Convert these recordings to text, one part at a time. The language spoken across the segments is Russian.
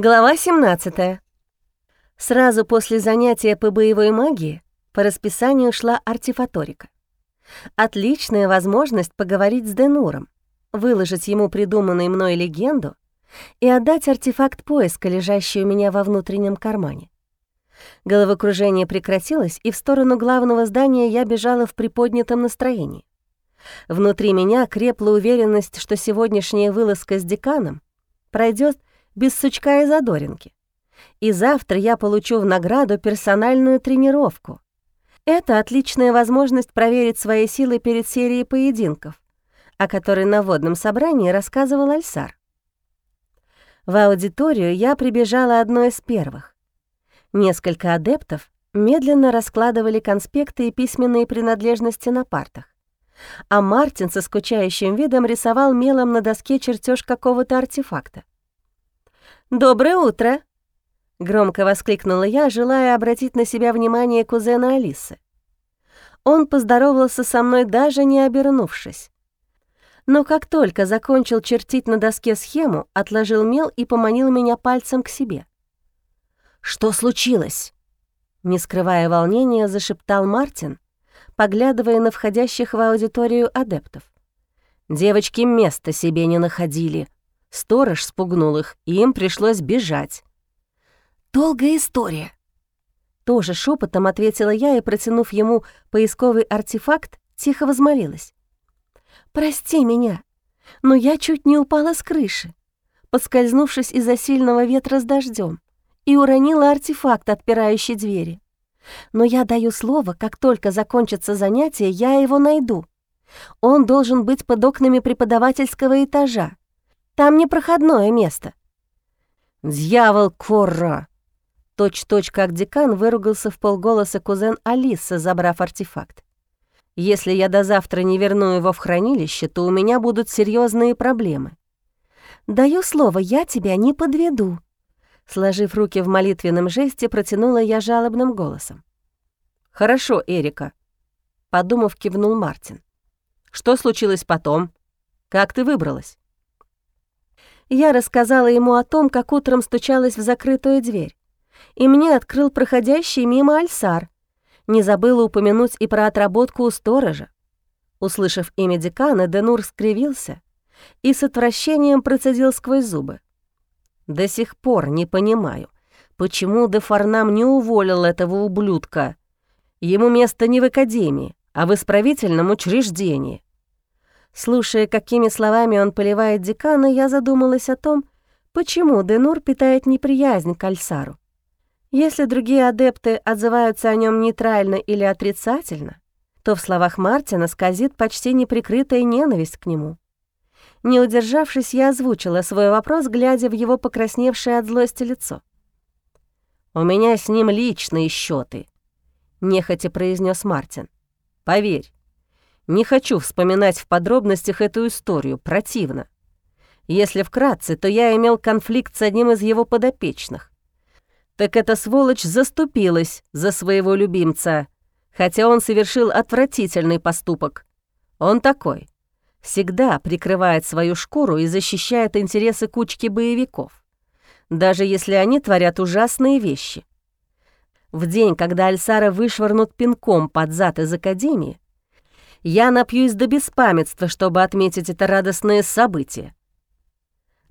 Глава 17. Сразу после занятия по боевой магии по расписанию шла артефаторика. Отличная возможность поговорить с Денуром, выложить ему придуманную мной легенду и отдать артефакт поиска, лежащий у меня во внутреннем кармане. Головокружение прекратилось, и в сторону главного здания я бежала в приподнятом настроении. Внутри меня крепла уверенность, что сегодняшняя вылазка с деканом пройдет без сучка и задоринки. И завтра я получу в награду персональную тренировку. Это отличная возможность проверить свои силы перед серией поединков, о которой на водном собрании рассказывал Альсар. В аудиторию я прибежала одной из первых. Несколько адептов медленно раскладывали конспекты и письменные принадлежности на партах. А Мартин со скучающим видом рисовал мелом на доске чертеж какого-то артефакта. «Доброе утро!» — громко воскликнула я, желая обратить на себя внимание кузена Алисы. Он поздоровался со мной, даже не обернувшись. Но как только закончил чертить на доске схему, отложил мел и поманил меня пальцем к себе. «Что случилось?» Не скрывая волнения, зашептал Мартин, поглядывая на входящих в аудиторию адептов. Девочки места себе не находили — Сторож спугнул их, и им пришлось бежать. «Долгая история», тоже шепотом ответила я и, протянув ему поисковый артефакт, тихо возмолилась. «Прости меня, но я чуть не упала с крыши, поскользнувшись из-за сильного ветра с дождем, и уронила артефакт, отпирающий двери. Но я даю слово, как только закончится занятие, я его найду. Он должен быть под окнами преподавательского этажа, там непроходное место». «Дьявол, Корра!» Точь-точь, как декан, выругался в полголоса кузен Алиса, забрав артефакт. «Если я до завтра не верну его в хранилище, то у меня будут серьезные проблемы». «Даю слово, я тебя не подведу», Сложив руки в молитвенном жесте, протянула я жалобным голосом. «Хорошо, Эрика», — подумав, кивнул Мартин. «Что случилось потом? Как ты выбралась?» Я рассказала ему о том, как утром стучалась в закрытую дверь. И мне открыл проходящий мимо Альсар. Не забыла упомянуть и про отработку у сторожа. Услышав имя декана, Денур скривился и с отвращением процедил сквозь зубы. «До сих пор не понимаю, почему де Фарнам не уволил этого ублюдка. Ему место не в академии, а в исправительном учреждении. Слушая, какими словами он поливает декана, я задумалась о том, почему Денур питает неприязнь к Альсару. Если другие адепты отзываются о нем нейтрально или отрицательно, то в словах Мартина скользит почти неприкрытая ненависть к нему. Не удержавшись, я озвучила свой вопрос, глядя в его покрасневшее от злости лицо. «У меня с ним личные счеты, нехотя произнес Мартин. «Поверь, не хочу вспоминать в подробностях эту историю, противно. Если вкратце, то я имел конфликт с одним из его подопечных. Так эта сволочь заступилась за своего любимца, хотя он совершил отвратительный поступок. Он такой. Всегда прикрывает свою шкуру и защищает интересы кучки боевиков, даже если они творят ужасные вещи. В день, когда Альсара вышвырнут пинком под зад из Академии, я напьюсь до беспамятства, чтобы отметить это радостное событие.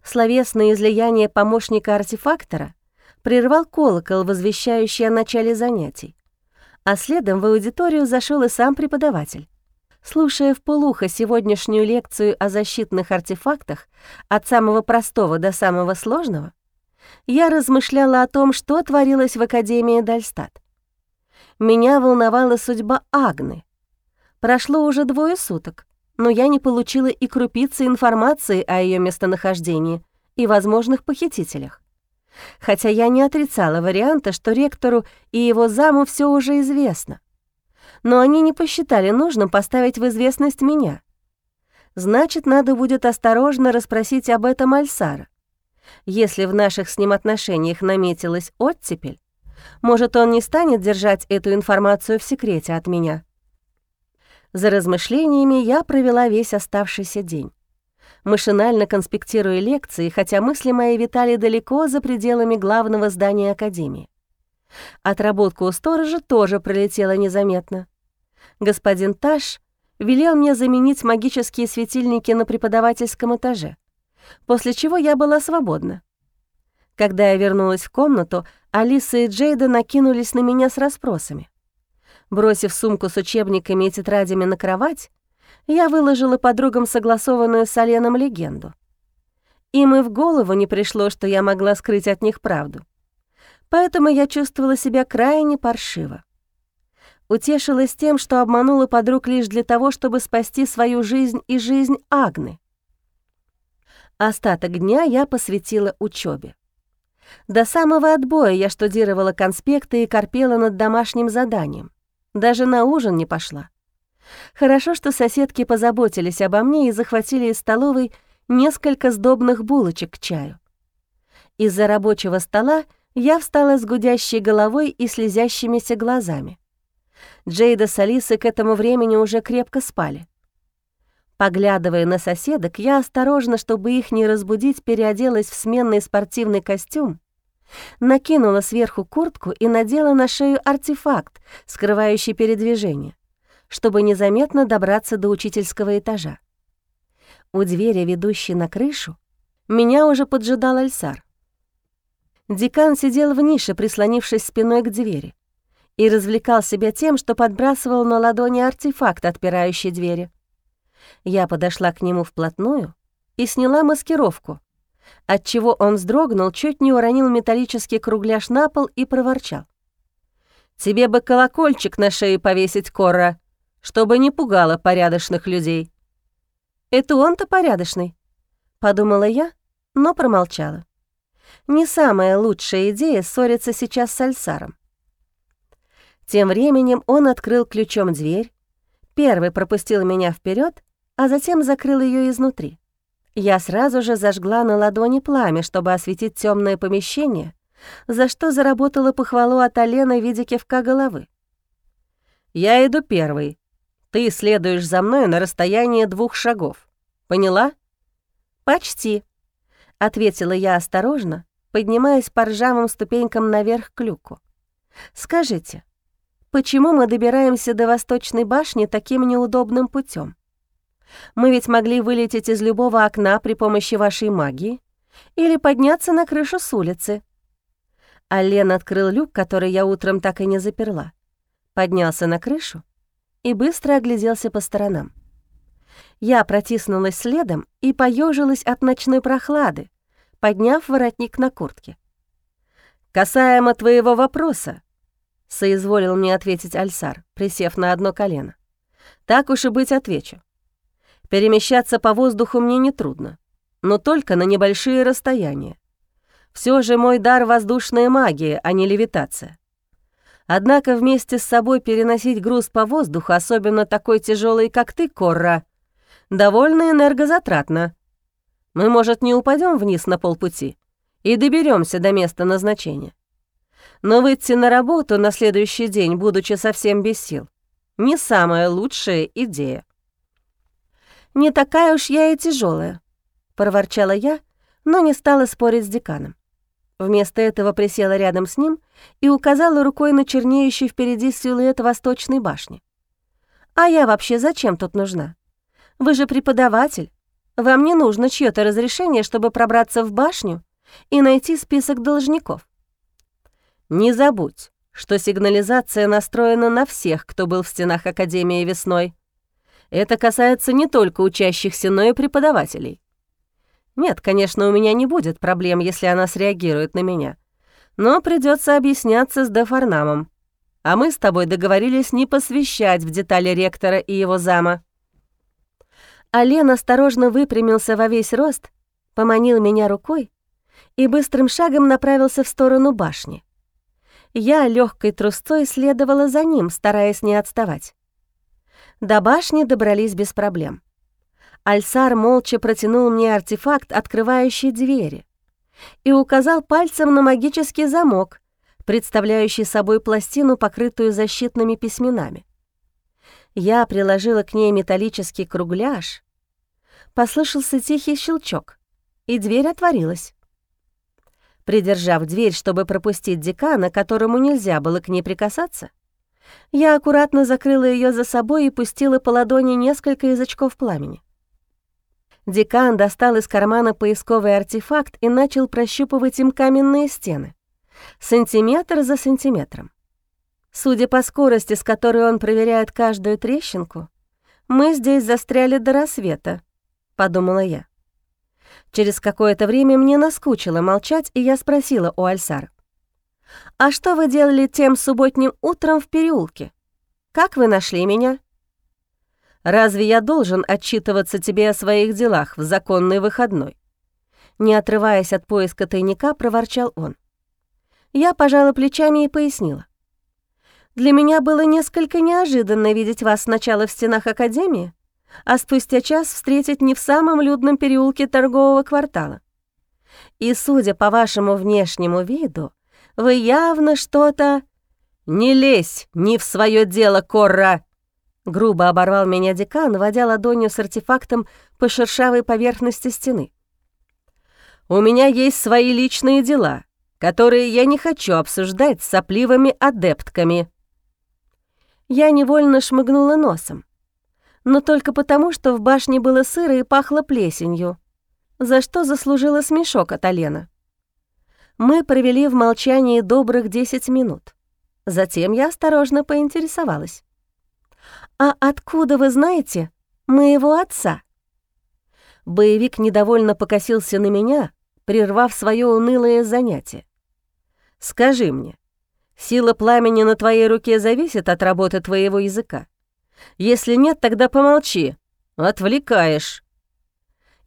Словесное излияние помощника артефактора прервал колокол, возвещающий о начале занятий, а следом в аудиторию зашел и сам преподаватель. Слушая в полухо сегодняшнюю лекцию о защитных артефактах от самого простого до самого сложного, я размышляла о том, что творилось в Академии Дальстат. Меня волновала судьба Агны, Прошло уже двое суток, но я не получила и крупицы информации о ее местонахождении и возможных похитителях. Хотя я не отрицала варианта, что ректору и его заму все уже известно. Но они не посчитали нужным поставить в известность меня. Значит, надо будет осторожно расспросить об этом Альсара. Если в наших с ним отношениях наметилась оттепель, может, он не станет держать эту информацию в секрете от меня. За размышлениями я провела весь оставшийся день. машинально конспектируя лекции, хотя мысли мои витали далеко за пределами главного здания Академии. Отработка у сторожа тоже пролетела незаметно. Господин Таш велел мне заменить магические светильники на преподавательском этаже, после чего я была свободна. Когда я вернулась в комнату, Алиса и Джейда накинулись на меня с расспросами. Бросив сумку с учебниками и тетрадями на кровать, я выложила подругам согласованную с Оленом легенду. Им и в голову не пришло, что я могла скрыть от них правду. Поэтому я чувствовала себя крайне паршиво. Утешилась тем, что обманула подруг лишь для того, чтобы спасти свою жизнь и жизнь Агны. Остаток дня я посвятила учебе. До самого отбоя я штудировала конспекты и корпела над домашним заданием. Даже на ужин не пошла. Хорошо, что соседки позаботились обо мне и захватили из столовой несколько сдобных булочек к чаю. Из-за рабочего стола я встала с гудящей головой и слезящимися глазами. Джейда с Алисой к этому времени уже крепко спали. Поглядывая на соседок, я осторожно, чтобы их не разбудить, переоделась в сменный спортивный костюм, накинула сверху куртку и надела на шею артефакт, скрывающий передвижение чтобы незаметно добраться до учительского этажа. У двери, ведущей на крышу, меня уже поджидал Альсар. Декан сидел в нише, прислонившись спиной к двери, и развлекал себя тем, что подбрасывал на ладони артефакт, отпирающий двери. Я подошла к нему вплотную и сняла маскировку, отчего он вздрогнул, чуть не уронил металлический кругляш на пол и проворчал. «Тебе бы колокольчик на шее повесить, Корра!» чтобы не пугало порядочных людей. «Это он-то порядочный», — подумала я, но промолчала. Не самая лучшая идея ссориться сейчас с Альсаром. Тем временем он открыл ключом дверь, первый пропустил меня вперед, а затем закрыл ее изнутри. Я сразу же зажгла на ладони пламя, чтобы осветить темное помещение, за что заработала похвалу от Алена в виде кивка головы. «Я иду первый», ты следуешь за мной на расстоянии двух шагов. Поняла?» «Почти», — ответила я осторожно, поднимаясь по ржавым ступенькам наверх к люку. «Скажите, почему мы добираемся до Восточной башни таким неудобным путем? Мы ведь могли вылететь из любого окна при помощи вашей магии или подняться на крышу с улицы». Ален открыл люк, который я утром так и не заперла, поднялся на крышу и быстро огляделся по сторонам. Я протиснулась следом и поежилась от ночной прохлады, подняв воротник на куртке. «Касаемо твоего вопроса», — соизволил мне ответить Альсар, присев на одно колено. «Так уж и быть отвечу. Перемещаться по воздуху мне нетрудно, но только на небольшие расстояния. Все же мой дар — воздушная магия, а не левитация. Однако вместе с собой переносить груз по воздуху, особенно такой тяжелый, как ты, Корра, довольно энергозатратно. Мы, может, не упадем вниз на полпути и доберемся до места назначения. Но выйти на работу на следующий день, будучи совсем без сил, не самая лучшая идея. «Не такая уж я и тяжелая, проворчала я, но не стала спорить с деканом. Вместо этого присела рядом с ним и указала рукой на чернеющий впереди силуэт восточной башни. «А я вообще зачем тут нужна? Вы же преподаватель. Вам не нужно чьё-то разрешение, чтобы пробраться в башню и найти список должников». «Не забудь, что сигнализация настроена на всех, кто был в стенах Академии весной. Это касается не только учащихся, но и преподавателей. Нет, конечно, у меня не будет проблем, если она среагирует на меня. Но придется объясняться с Дефарнамом. А мы с тобой договорились не посвящать в детали ректора и его зама. Ален осторожно выпрямился во весь рост, поманил меня рукой и быстрым шагом направился в сторону башни. Я легкой трусцой следовала за ним, стараясь не отставать. До башни добрались без проблем. Альсар молча протянул мне артефакт, открывающий двери, и указал пальцем на магический замок, представляющий собой пластину, покрытую защитными письменами. Я приложила к ней металлический кругляш, послышался тихий щелчок, и дверь отворилась. Придержав дверь, чтобы пропустить декана, которому нельзя было к ней прикасаться, я аккуратно закрыла ее за собой и пустила по ладони несколько язычков пламени. Декан достал из кармана поисковый артефакт и начал прощупывать им каменные стены, сантиметр за сантиметром. Судя по скорости, с которой он проверяет каждую трещинку, мы здесь застряли до рассвета, подумала я. Через какое-то время мне наскучило молчать, и я спросила у Альсара. «А что вы делали тем субботним утром в переулке? Как вы нашли меня?» «Разве я должен отчитываться тебе о своих делах в законный выходной?» Не отрываясь от поиска тайника, проворчал он. Я пожала плечами и пояснила. «Для меня было несколько неожиданно видеть вас сначала в стенах Академии, а спустя час встретить не в самом людном переулке торгового квартала. И, судя по вашему внешнему виду, вы явно что-то... «Не лезь не в свое дело, Корра!» Грубо оборвал меня декан, водя ладонью с артефактом по шершавой поверхности стены. «У меня есть свои личные дела, которые я не хочу обсуждать с сопливыми адептками». Я невольно шмыгнула носом но только потому, что в башне было сыро и пахло плесенью, за что заслужила смешок от Алена. Мы провели в молчании добрых 10 минут. Затем я осторожно поинтересовалась. «А откуда вы знаете моего отца?» Боевик недовольно покосился на меня, прервав свое унылое занятие. «Скажи мне, сила пламени на твоей руке зависит от работы твоего языка?» Если нет, тогда помолчи. Отвлекаешь».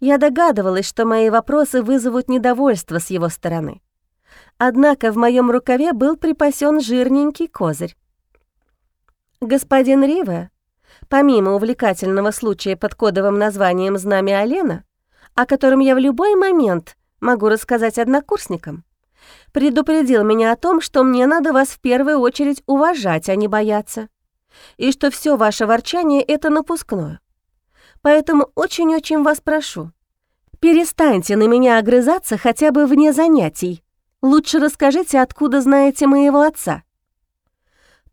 Я догадывалась, что мои вопросы вызовут недовольство с его стороны. Однако в моем рукаве был припасен жирненький козырь. Господин Риве, помимо увлекательного случая под кодовым названием «Знамя Алена», о котором я в любой момент могу рассказать однокурсникам, предупредил меня о том, что мне надо вас в первую очередь уважать, а не бояться и что все ваше ворчание — это напускное. Поэтому очень-очень вас прошу, перестаньте на меня огрызаться хотя бы вне занятий. Лучше расскажите, откуда знаете моего отца».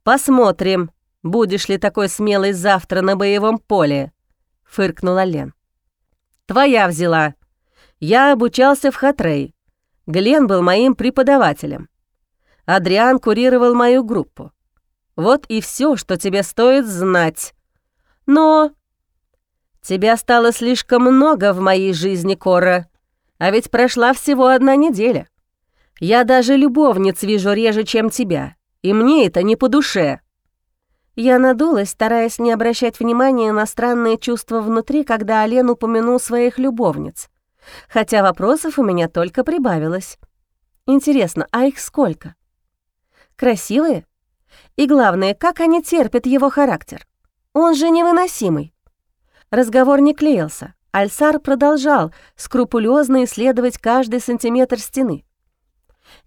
«Посмотрим, будешь ли такой смелый завтра на боевом поле», — фыркнула Лен. «Твоя взяла. Я обучался в Хатрей. Глен был моим преподавателем. Адриан курировал мою группу. Вот и все, что тебе стоит знать. Но тебя стало слишком много в моей жизни, Кора. А ведь прошла всего одна неделя. Я даже любовниц вижу реже, чем тебя, и мне это не по душе». Я надулась, стараясь не обращать внимания на странные чувства внутри, когда Олен упомянул своих любовниц. Хотя вопросов у меня только прибавилось. Интересно, а их сколько? Красивые? И главное, как они терпят его характер. Он же невыносимый. Разговор не клеился. Альсар продолжал скрупулезно исследовать каждый сантиметр стены.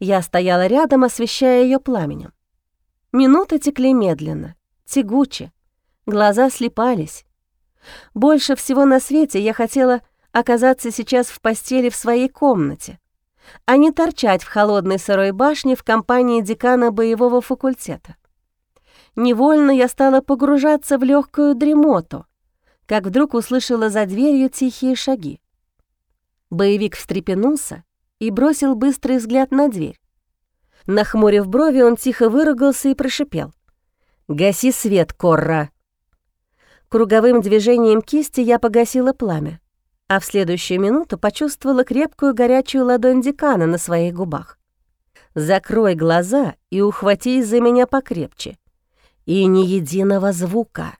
Я стояла рядом, освещая ее пламенем. Минуты текли медленно, тягуче, глаза слепались. Больше всего на свете я хотела оказаться сейчас в постели в своей комнате, а не торчать в холодной сырой башне в компании декана боевого факультета невольно я стала погружаться в легкую дремоту, как вдруг услышала за дверью тихие шаги. Боевик встрепенулся и бросил быстрый взгляд на дверь. Нахмурив брови, он тихо выругался и прошипел. «Гаси свет, Корра!» Круговым движением кисти я погасила пламя, а в следующую минуту почувствовала крепкую горячую ладонь декана на своих губах. «Закрой глаза и ухватись за меня покрепче и ни единого звука»,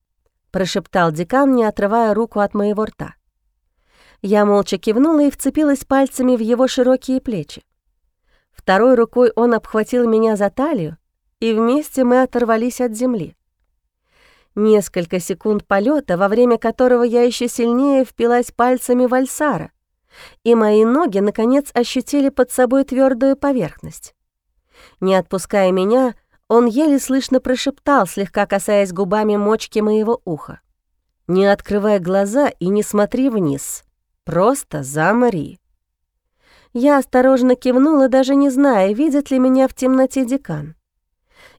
— прошептал декан, не отрывая руку от моего рта. Я молча кивнула и вцепилась пальцами в его широкие плечи. Второй рукой он обхватил меня за талию, и вместе мы оторвались от земли. Несколько секунд полета, во время которого я еще сильнее впилась пальцами в альсара, и мои ноги, наконец, ощутили под собой твердую поверхность. Не отпуская меня, он еле слышно прошептал, слегка касаясь губами мочки моего уха. Не открывай глаза и не смотри вниз. Просто замри». Я осторожно кивнула, даже не зная, видит ли меня в темноте декан.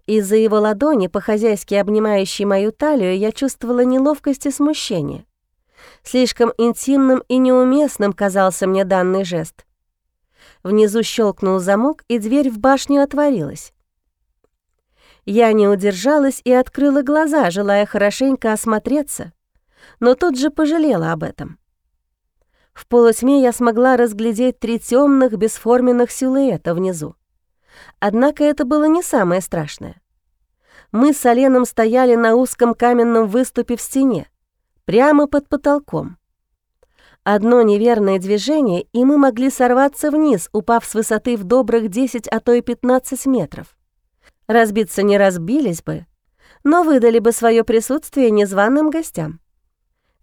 Из-за его ладони, по-хозяйски обнимающей мою талию, я чувствовала неловкость и смущение. Слишком интимным и неуместным казался мне данный жест. Внизу щелкнул замок, и дверь в башню отворилась. Я не удержалась и открыла глаза, желая хорошенько осмотреться, но тут же пожалела об этом. В полутьме я смогла разглядеть три темных бесформенных силуэта внизу. Однако это было не самое страшное. Мы с Оленом стояли на узком каменном выступе в стене, прямо под потолком. Одно неверное движение, и мы могли сорваться вниз, упав с высоты в добрых 10, а то и 15 метров. Разбиться не разбились бы, но выдали бы свое присутствие незваным гостям.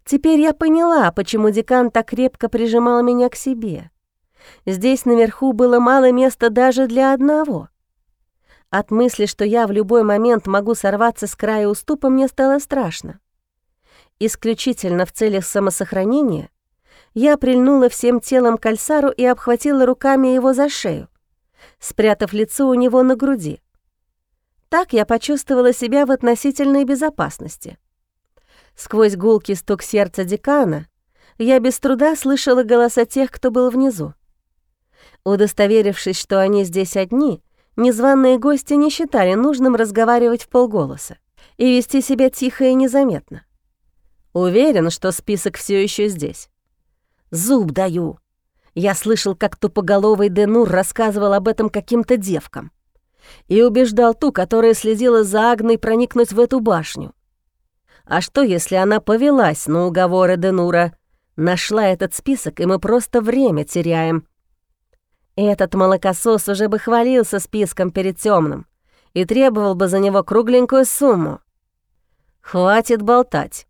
Теперь я поняла, почему декан так крепко прижимал меня к себе. Здесь наверху было мало места даже для одного. От мысли, что я в любой момент могу сорваться с края уступа, мне стало страшно. Исключительно в целях самосохранения я прильнула всем телом к Альсару и обхватила руками его за шею, спрятав лицо у него на груди. Так я почувствовала себя в относительной безопасности. Сквозь гулкий стук сердца декана я без труда слышала голоса тех, кто был внизу. Удостоверившись, что они здесь одни, незваные гости не считали нужным разговаривать в полголоса и вести себя тихо и незаметно. Уверен, что список все еще здесь. Зуб даю. Я слышал, как тупоголовый Денур рассказывал об этом каким-то девкам и убеждал ту, которая следила за Агной, проникнуть в эту башню. А что, если она повелась на уговоры Денура, нашла этот список, и мы просто время теряем, этот молокосос уже бы хвалился списком перед темным и требовал бы за него кругленькую сумму. «Хватит болтать.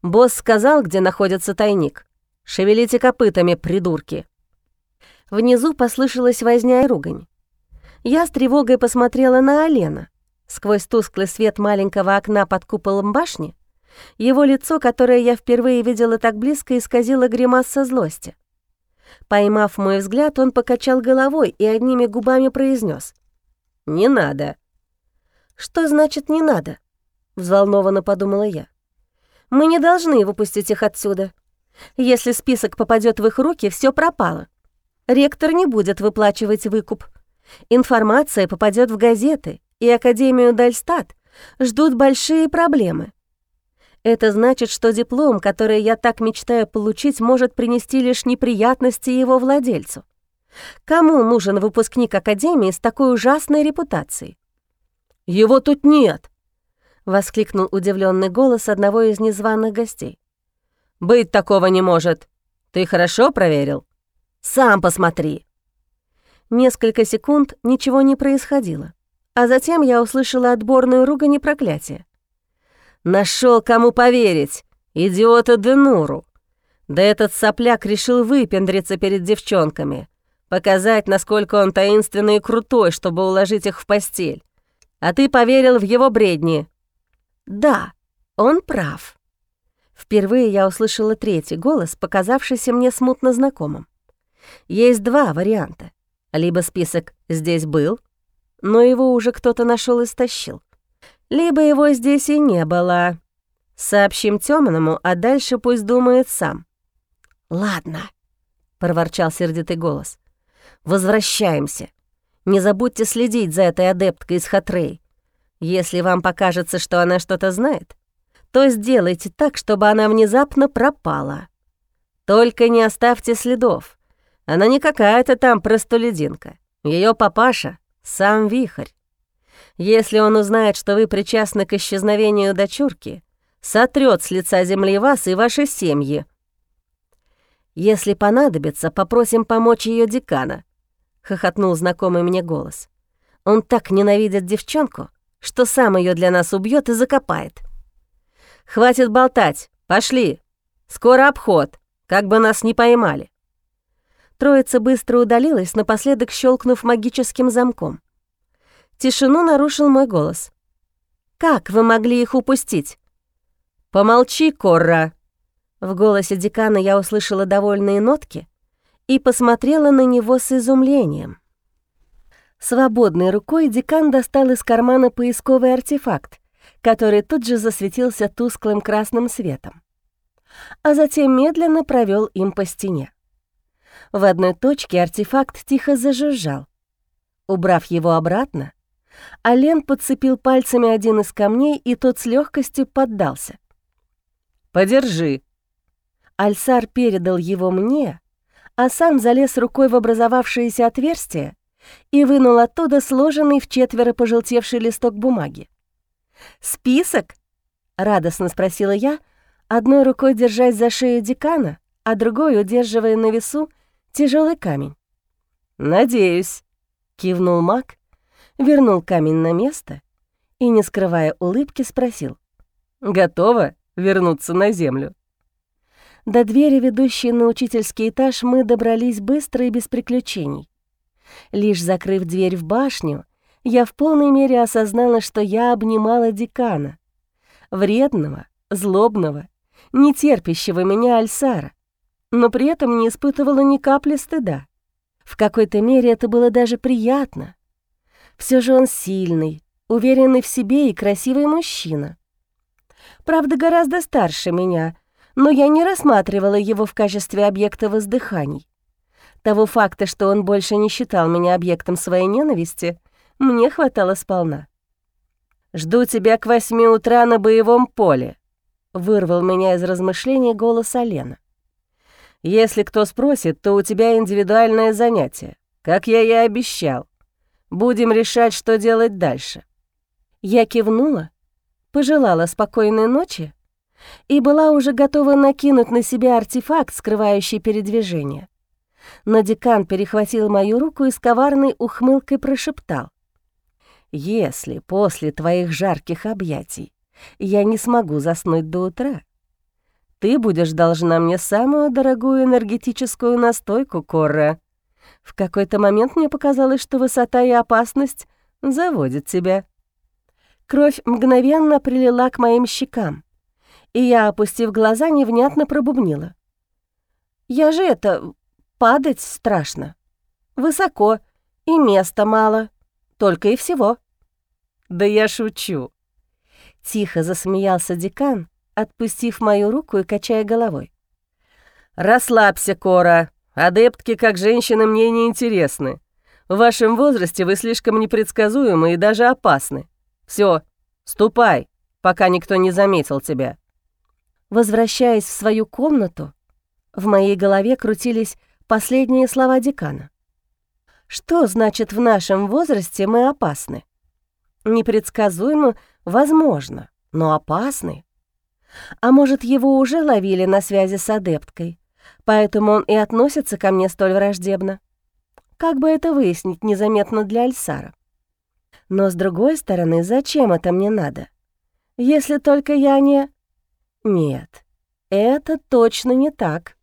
Босс сказал, где находится тайник. Шевелите копытами, придурки». Внизу послышалась возня и ругань. Я с тревогой посмотрела на Алена. Сквозь тусклый свет маленького окна под куполом башни его лицо, которое я впервые видела так близко, исказило гримаса злости. Поймав мой взгляд, он покачал головой и одними губами произнес: «Не надо». «Что значит «не надо»?» — взволнованно подумала я. «Мы не должны выпустить их отсюда. Если список попадет в их руки, все пропало. Ректор не будет выплачивать выкуп. Информация попадет в газеты, и Академию Дальстат ждут большие проблемы. Это значит, что диплом, который я так мечтаю получить, может принести лишь неприятности его владельцу. Кому нужен выпускник Академии с такой ужасной репутацией? «Его тут нет!» — воскликнул удивленный голос одного из незваных гостей. «Быть такого не может. Ты хорошо проверил? Сам посмотри!» Несколько секунд ничего не происходило, а затем я услышала отборную ругань и проклятие. Нашел, кому поверить. Идиота Денуру. Да этот сопляк решил выпендриться перед девчонками. Показать, насколько он таинственный и крутой, чтобы уложить их в постель. А ты поверил в его бредни. Да, он прав. Впервые я услышала третий голос, показавшийся мне смутно знакомым. Есть два варианта. Либо список «здесь был», но его уже кто-то нашел и стащил либо его здесь и не было. Сообщим темному, а дальше пусть думает сам. Ладно, проворчал сердитый голос. Возвращаемся. Не забудьте следить за этой адепткой из Хатрей. Если вам покажется, что она что-то знает, то сделайте так, чтобы она внезапно пропала. Только не оставьте следов. Она не какая-то там простолюдинка. Ее папаша — сам вихрь. Если он узнает, что вы причастны к исчезновению дочурки, сотрет с лица земли вас и ваши семьи. Если понадобится, попросим помочь ее декана», — хохотнул знакомый мне голос. «Он так ненавидит девчонку, что сам ее для нас убьет и закопает». «Хватит болтать, пошли. Скоро обход, как бы нас не поймали». Троица быстро удалилась, напоследок щелкнув магическим замком. Тишину нарушил мой голос. «Как вы могли их упустить?» «Помолчи, Корра!» В голосе декана я услышала довольные нотки и посмотрела на него с изумлением. Свободной рукой декан достал из кармана поисковый артефакт, который тут же засветился тусклым красным светом, а затем медленно провел им по стене. В одной точке артефакт тихо зажужжал. Убрав его обратно, Ален подцепил пальцами один из камней, и тот с легкостью поддался. «Подержи». Альсар передал его мне, а сам залез рукой в образовавшееся отверстие и вынул оттуда сложенный в четверо пожелтевший листок бумаги. «Список?» — радостно спросила я, одной рукой держась за шею декана, а другой удерживая на весу тяжелый камень. «Надеюсь», — кивнул маг, вернул камень на место и, не скрывая улыбки, спросил. «Готово?» вернуться на землю. До двери, ведущей на учительский этаж, мы добрались быстро и без приключений. Лишь закрыв дверь в башню, я в полной мере осознала, что я обнимала декана. Вредного, злобного, нетерпящего меня Альсара, но при этом не испытывала ни капли стыда. В какой-то мере это было даже приятно. Все же он сильный, уверенный в себе и красивый мужчина правда, гораздо старше меня, но я не рассматривала его в качестве объекта воздыханий. Того факта, что он больше не считал меня объектом своей ненависти, мне хватало сполна. «Жду тебя к восьми утра на боевом поле», — вырвал меня из размышлений голос Алена. «Если кто спросит, то у тебя индивидуальное занятие, как я и обещал. Будем решать, что делать дальше». Я кивнула пожелала спокойной ночи и была уже готова накинуть на себя артефакт, скрывающий передвижение. Но декан перехватил мою руку и с коварной ухмылкой прошептал. «Если после твоих жарких объятий я не смогу заснуть до утра, ты будешь должна мне самую дорогую энергетическую настойку, Корра. В какой-то момент мне показалось, что высота и опасность заводят тебя». Кровь мгновенно прилила к моим щекам, и я, опустив глаза, невнятно пробубнила. «Я же это... падать страшно. Высоко, и места мало. Только и всего». «Да я шучу». Тихо засмеялся декан, отпустив мою руку и качая головой. «Расслабься, Кора. Адептки как женщины мне не интересны. В вашем возрасте вы слишком непредсказуемы и даже опасны. Все, ступай, пока никто не заметил тебя». Возвращаясь в свою комнату, в моей голове крутились последние слова декана. Что значит в нашем возрасте мы опасны? Непредсказуемо, возможно, но опасны. А может, его уже ловили на связи с адепткой, поэтому он и относится ко мне столь враждебно? Как бы это выяснить незаметно для Альсара? Но с другой стороны, зачем это мне надо? Если только я не... Нет, это точно не так.